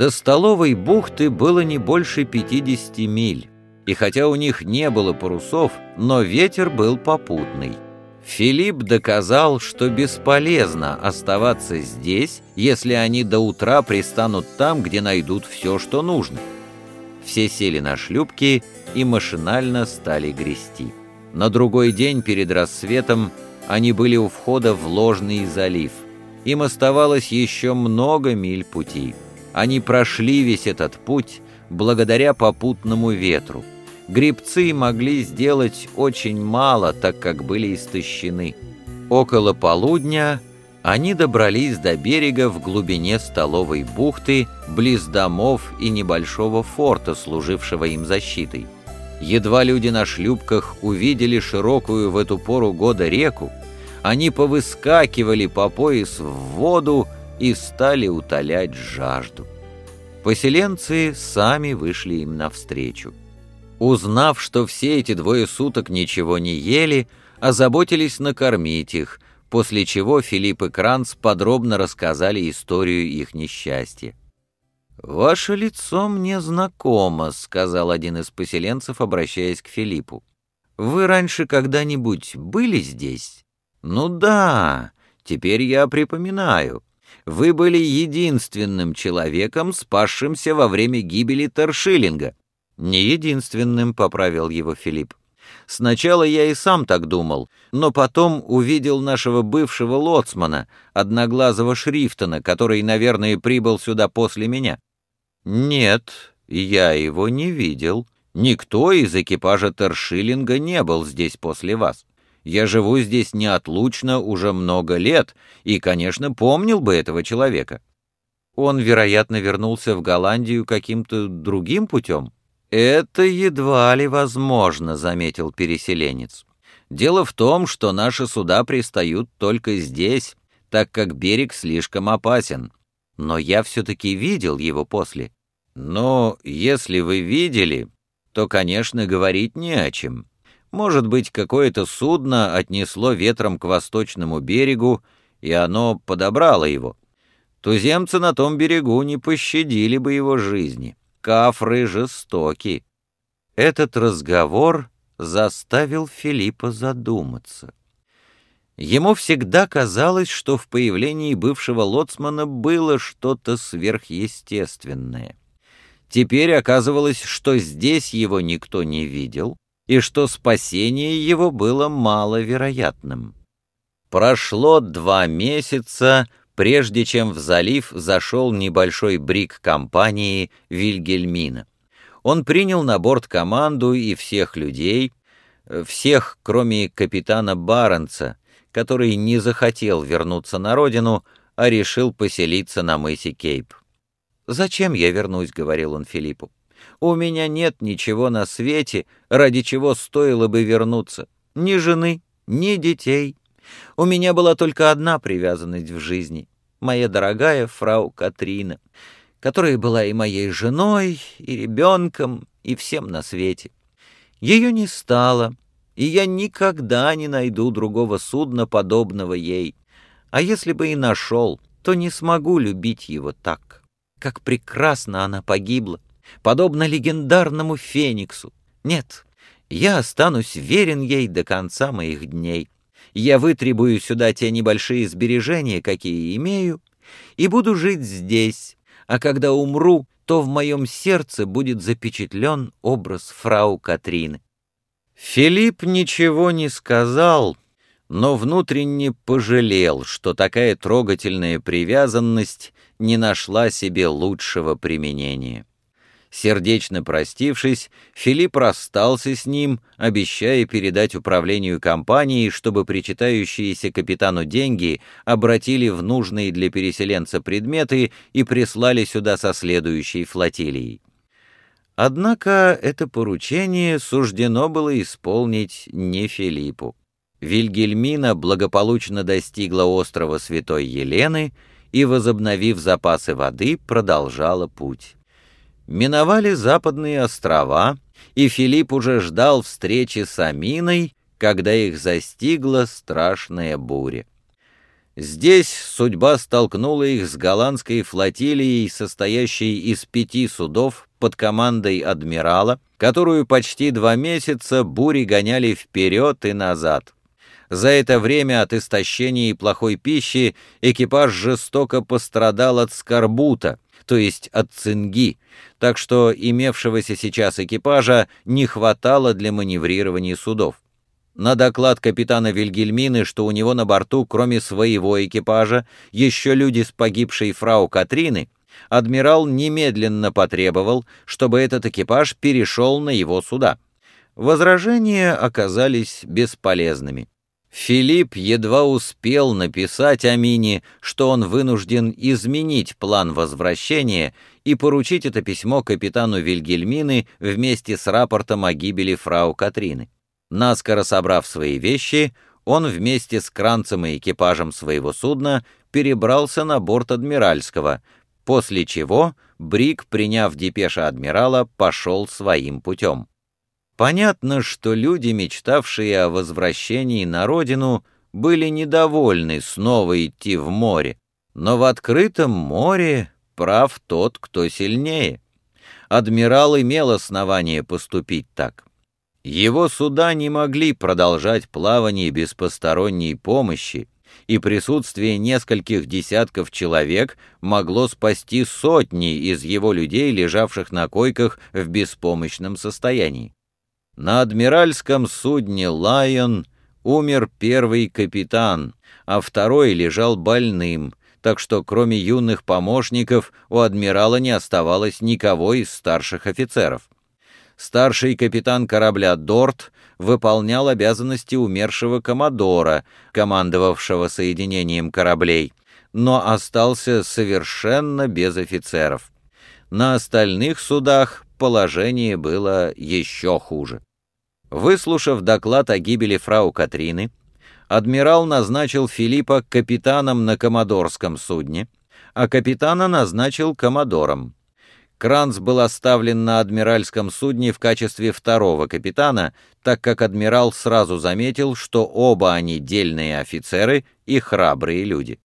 До столовой бухты было не больше 50 миль, и хотя у них не было парусов, но ветер был попутный. Филипп доказал, что бесполезно оставаться здесь, если они до утра пристанут там, где найдут все, что нужно. Все сели на шлюпки и машинально стали грести. На другой день перед рассветом они были у входа в ложный залив. Им оставалось еще много миль пути. Они прошли весь этот путь благодаря попутному ветру. Грибцы могли сделать очень мало, так как были истощены. Около полудня они добрались до берега в глубине столовой бухты, близ домов и небольшого форта, служившего им защитой. Едва люди на шлюпках увидели широкую в эту пору года реку, они повыскакивали по пояс в воду и стали утолять жажду. Поселенцы сами вышли им навстречу. Узнав, что все эти двое суток ничего не ели, озаботились накормить их, после чего Филипп и Кранц подробно рассказали историю их несчастья. «Ваше лицо мне знакомо», — сказал один из поселенцев, обращаясь к Филиппу. «Вы раньше когда-нибудь были здесь?» «Ну да, теперь я припоминаю. Вы были единственным человеком, спасшимся во время гибели Тершиллинга. «Не единственным», — поправил его Филипп. «Сначала я и сам так думал, но потом увидел нашего бывшего лоцмана, одноглазого Шрифтона, который, наверное, прибыл сюда после меня». «Нет, я его не видел. Никто из экипажа Тершиллинга не был здесь после вас. Я живу здесь неотлучно уже много лет и, конечно, помнил бы этого человека». Он, вероятно, вернулся в Голландию каким-то другим путем. «Это едва ли возможно», — заметил переселенец. «Дело в том, что наши суда пристают только здесь, так как берег слишком опасен. Но я все-таки видел его после. Но если вы видели, то, конечно, говорить не о чем. Может быть, какое-то судно отнесло ветром к восточному берегу, и оно подобрало его. Туземцы на том берегу не пощадили бы его жизни кафры жестоки. Этот разговор заставил Филиппа задуматься. Ему всегда казалось, что в появлении бывшего лоцмана было что-то сверхъестественное. Теперь оказывалось, что здесь его никто не видел, и что спасение его было маловероятным. Прошло два месяца, прежде чем в залив зашел небольшой брик компании Вильгельмина. Он принял на борт команду и всех людей, всех, кроме капитана Баренца, который не захотел вернуться на родину, а решил поселиться на мысе Кейп. «Зачем я вернусь?» — говорил он Филиппу. «У меня нет ничего на свете, ради чего стоило бы вернуться. Ни жены, ни детей, у меня была только одна привязанность в жизни — моя дорогая фрау Катрина, которая была и моей женой, и ребенком, и всем на свете. Ее не стало, и я никогда не найду другого судна, подобного ей. А если бы и нашел, то не смогу любить его так. Как прекрасно она погибла, подобно легендарному Фениксу. Нет, я останусь верен ей до конца моих дней я вытребую сюда те небольшие сбережения, какие имею, и буду жить здесь, а когда умру, то в моем сердце будет запечатлен образ фрау Катрины. Филипп ничего не сказал, но внутренне пожалел, что такая трогательная привязанность не нашла себе лучшего применения. Сердечно простившись, Филипп расстался с ним, обещая передать управлению компанией, чтобы причитающиеся капитану деньги обратили в нужные для переселенца предметы и прислали сюда со следующей флотилией. Однако это поручение суждено было исполнить не Филиппу. Вильгельмина благополучно достигла острова Святой Елены и, возобновив запасы воды, продолжала путь миновали западные острова, и Филипп уже ждал встречи с Аминой, когда их застигла страшная буря. Здесь судьба столкнула их с голландской флотилией, состоящей из пяти судов под командой адмирала, которую почти два месяца бури гоняли вперед и назад. За это время от истощения и плохой пищи экипаж жестоко пострадал от скорбута, то есть от цинги, так что имевшегося сейчас экипажа не хватало для маневрирования судов. На доклад капитана Вильгельмины, что у него на борту, кроме своего экипажа, еще люди с погибшей фрау Катрины, адмирал немедленно потребовал, чтобы этот экипаж перешел на его суда. Возражения оказались бесполезными. Филипп едва успел написать Амине, что он вынужден изменить план возвращения и поручить это письмо капитану Вильгельмины вместе с рапортом о гибели фрау Катрины. Наскоро собрав свои вещи, он вместе с Кранцем и экипажем своего судна перебрался на борт Адмиральского, после чего Брик, приняв депеша адмирала, пошел своим путем. Понятно, что люди, мечтавшие о возвращении на родину, были недовольны снова идти в море, но в открытом море прав тот, кто сильнее. Адмирал имел основание поступить так. Его суда не могли продолжать плавание без посторонней помощи, и присутствие нескольких десятков человек могло спасти сотни из его людей, лежавших на койках в беспомощном состоянии. На адмиральском судне «Лайон» умер первый капитан, а второй лежал больным, так что кроме юных помощников у адмирала не оставалось никого из старших офицеров старший капитан корабля «Дорт» выполнял обязанности умершего коммодора, командовавшего соединением кораблей, но остался совершенно без офицеров. На остальных судах положение было еще хуже. Выслушав доклад о гибели фрау Катрины, адмирал назначил Филиппа капитаном на коммодорском судне, а капитана назначил коммодором. Кранц был оставлен на адмиральском судне в качестве второго капитана, так как адмирал сразу заметил, что оба они дельные офицеры и храбрые люди.